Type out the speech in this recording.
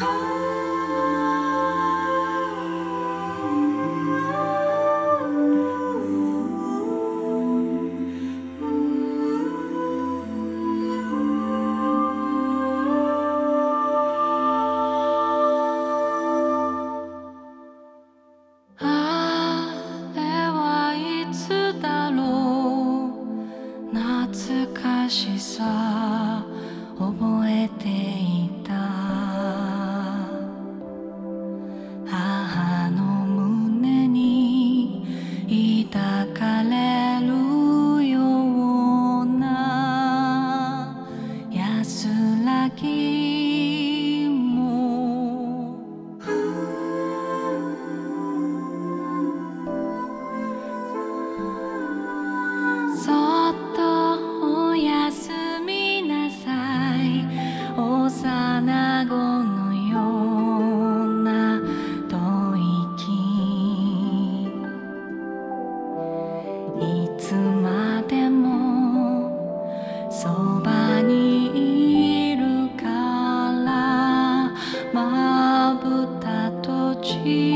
Oh. いるからまぶたとちいつ